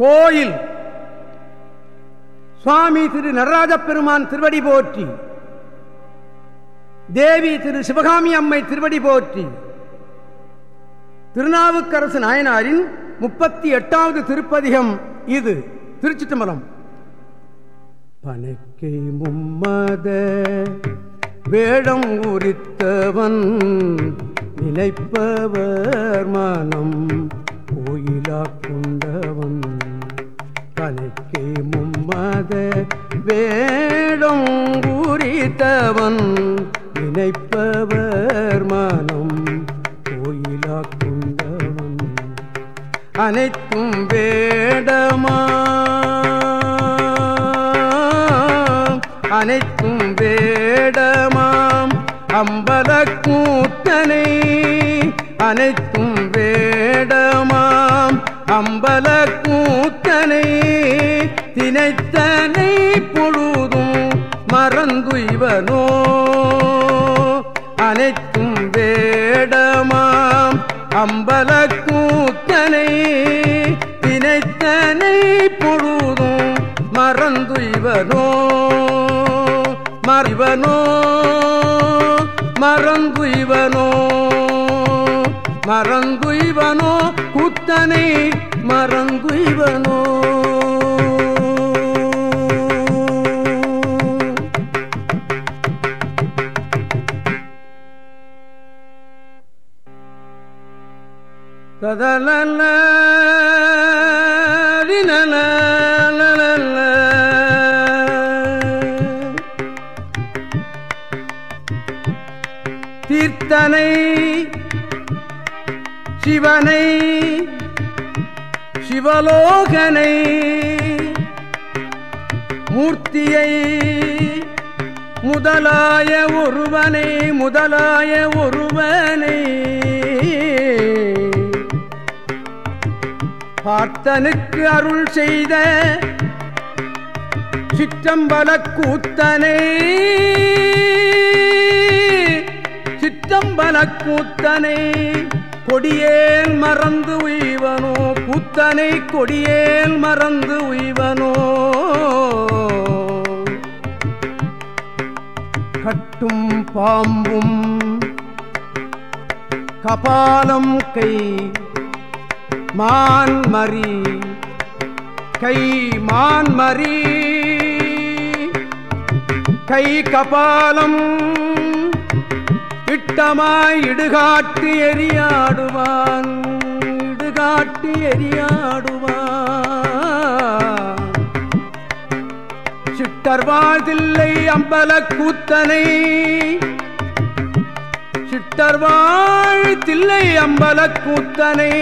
கோயில். சுவாமி திரு நடராஜ பெருமான் திருவடி போற்றி. தேவி திரு சிவகாமி அம்மை திருவடி போற்றி. திருநாவுக்கரசு நாயனாரின் முப்பத்தி எட்டாவது திருப்பதிகம் இது. திருச்சிட்டம்பலம் பனைக்கை மும்மத வேடம் உரித்தவன் நிலைப்பவர் மனம். கோயிலா கொண்டவன் தலைக்கு மும்மத வேடம் குறித்தவன் நினைப்பவர் மனம் கோயிலா குண்டவன். அனைத்தும் வேடமா? அனைத்தும் வேடமாம் அம்பல கூத்தனை அனைத்தும் வேடமாம் அம்பல மறந்துய்வனோ அனைத்தும் வேடமாம். அம்பல கூத்தனை தினைத்தனை பொழுதும் மறந்து இவனோ மறிவனோ மறந்து இவனோ மறந்து இவனோ கூத்தனை மறந்து இவனோ ததலல தீர்த்தனை சிவனை சிவலோகனை மூர்த்தியை முதலாய ஒருவனை முதலாய ஒருவன். பார்த்தனுக்கு அருள் செய்த சிற்றம்பல கூத்தனை சிற்றம்பல கூத்தனை கொடியேல் மறந்து உய்வனோ. கூத்தனை கொடியேல் மறந்து உய்வனோ. கட்டும் பாம்பும் கபாலம் கை மான்மரி கை மான்மரி கை கபாலம் இட்டமாய் இடுகாட்டு எரியாடுவான் இடுகாட்டு எரியாடுவான் சிட்டர்வாழ்தில்லை அம்பல கூத்தனை சிட்டர்வாழ் தில்லை அம்பல கூத்தனை.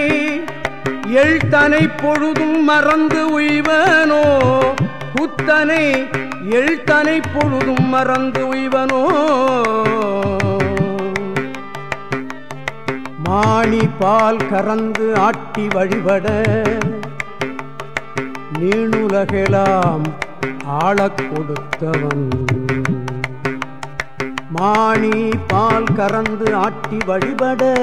எழுத்தனை பொழுதும் மறந்து உய்வனோ? புத்தனை எழுத்தனை பொழுதும் மறந்து உய்வனோ? மாணி பால் கறந்து ஆட்டி வழிபட நீணுலகெலாம் ஆளக் கொடுத்தவன். மாணி பால் கறந்து ஆட்டி வழிபட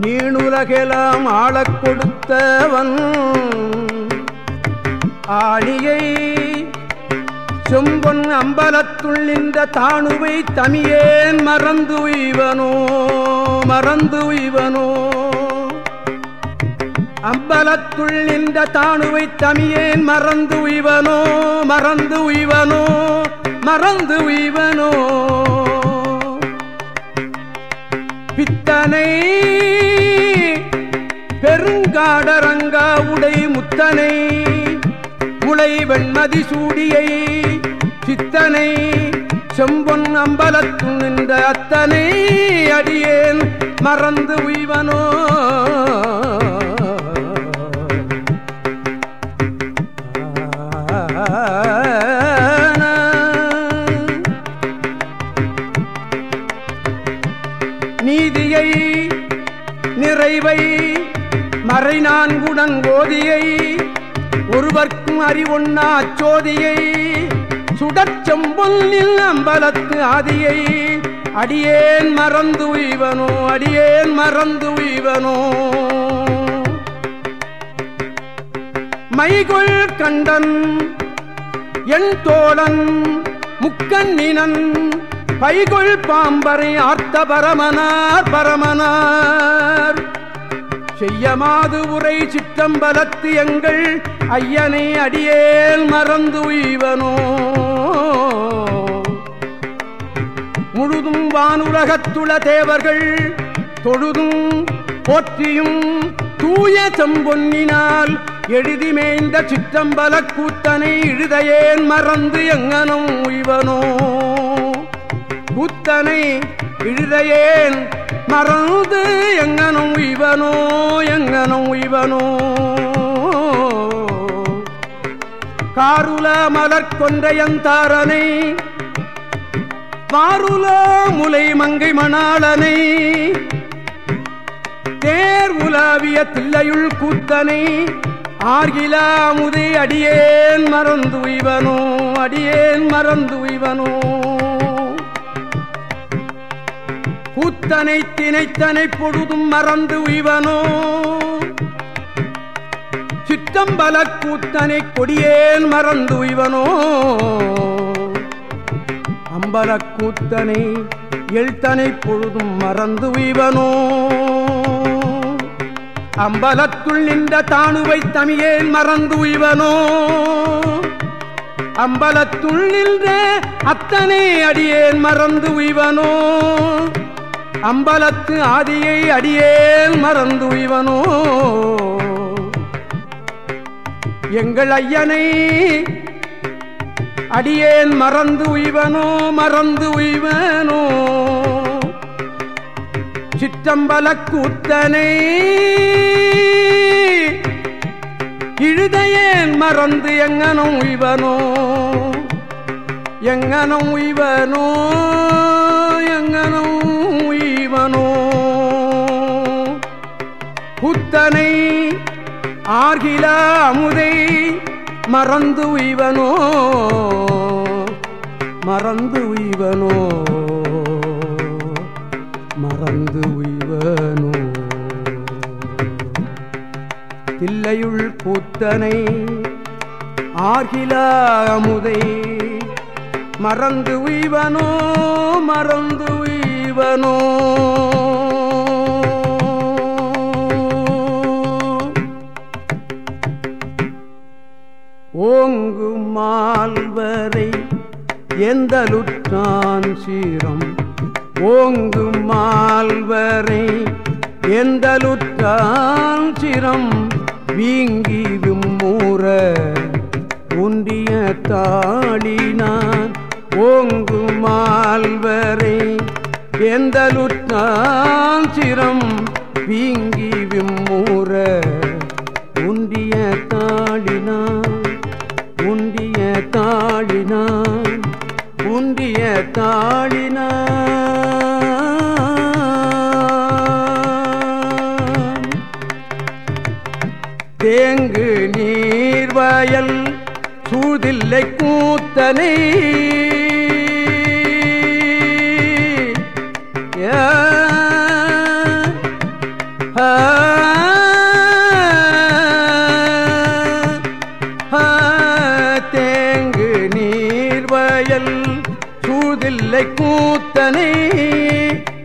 நீணுலகெலாம் ஆளக் கொடுத்தவன். ஆழியை செம்பொன் அம்பலத்துள் இந்த தானுவை தமியேன் மறந்து உய்வனோ மறந்து உய்வனோ. அம்பலத்துள் இந்த தானுவை தமியேன் மறந்து உய்வனோ மறந்து உய்வனோ மறந்து உய்வனோ. பித்தனை காடரங்கா உடை முத்தனை உளை வெண்மதி சூடியை சித்தனை செம்பொன் அம்பலத்து நின்ற அத்தனை அடியேன் மறந்து உய்வனோ. நீதியை நிறைவை மறை நான்குடன் ஓதியை ஒருவர்க்கும் அறிவொன்னா அச்சோதியை சுடச்செம்பொல்லில் அம்பலத்து ஆதியை அடியேன் மறந்து உய்வனோ அடியேன் மறந்து உய்வனோ. மைகொள் கண்டன் என் தோழன் முக்கண்ணினன் பைகொள் பாம்பரை ஆர்த்த பரமனார் பரமனார். செய்யமாது உரை சிற்றம்பலத்து எங்கள் ஐயனை அடியேல் மறந்து உய்வனோ? முழுதும் வானுலகத்துள தேவர்கள் தொழுதும் போற்றியும் தூய செம்பொன்னினால் எழுதி மேய்ந்த சிற்றம்பல கூத்தனை இழுதையேன் மறந்து எங்கனும் உய்வனோ? கூத்தனை இழுதையேன் மறந்து எங்கனும் இவனோ எங்கனும் இவனோ காருல மலர் கொன்றையந்தாரனை பாருல முலை மங்கை மணாளனை தேர் உலாவிய தில்லையுள் கூத்தனை ஆர்கிலா முதை அடியேன் மறந்து இவனோ அடியேன் மறந்து இவனோ கூத்தனை தினைத்தனை பொழுதும் மறந்து உய்வனோ? சித்தம்பல கூத்தனை கொடியேன் மறந்து உய்வனோ? அம்பல கூத்தனை எழுத்தனை பொழுதும் மறந்து உய்வனோ? அம்பலத்துள் நின்ற தானுவை தமியேன் மறந்து உய்வனோ? அம்பலத்துள் நின்ற அத்தனை அடியேன் மறந்து உய்வனோ? அம்பலத்து ஆதியை அடியேல் மறந்து இவனோ. எங்கள் ஐயனை அடியேன் மறந்து உய்வனோ மறந்து உய்வனோ. சிற்றம்பல கூத்தனை இழுதையேன் மறந்து எங்கனும் உய்வனோ. எங்கனும் உய்வனோ எங்கனும் ஆர்கில அமுதை மறந்து உய்வனோ? மறந்து உய்வனோ? மறந்து உய்வனோ? தில்லையுள் கூத்தனை ஆர்கில அமுதை மறந்து உய்வனோ? மறந்து உய்வனோ? ஓங்கு மால்வரை எந்தலுற்றான் சீரம்? ஓங்கு மால்வரை எந்தலுற்றான் சிரம்? வீங்கி விம்மூற உண்டிய தாளினான். ஓங்கு மால்வரை எந்தலுற்றான் சிரம்? வீங்கி விம்மூற உண்டிய தாளினான். தாழினான் உந்திய உண்டிய தேங்கு நீர்வயல் சூதில்லை கூத்தனை. தேங்கு பிள்ளை கூத்தனை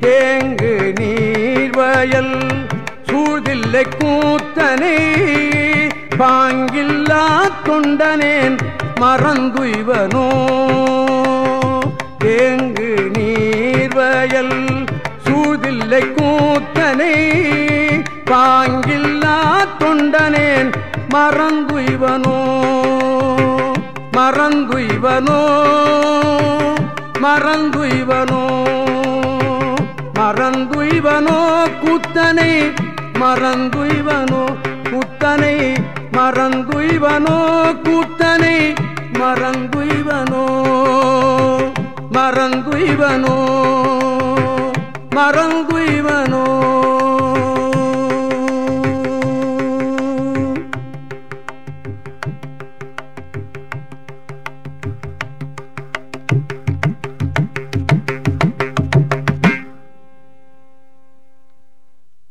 தேங்கு நீர்வயல் சூழ்தில்லை கூத்தனை பாங்கில்லா தொண்டனேன் மறந்துய்வனோ. தேங்கு நீர்வயல் சூழ்தில்லை கூத்தனை பாங்கில்லா தொண்டனேன் மறந்துய்வனோ. மறந்துய்வனோ. மறந்துய்வனோ மறந்துய்வனோ குத்தனை மறந்துய்வனோ குத்தனை மறந்துய்வனோ கூத்தனை மறந்துய்வனோ மறந்துய்வனோ மறந்துய்வனோ.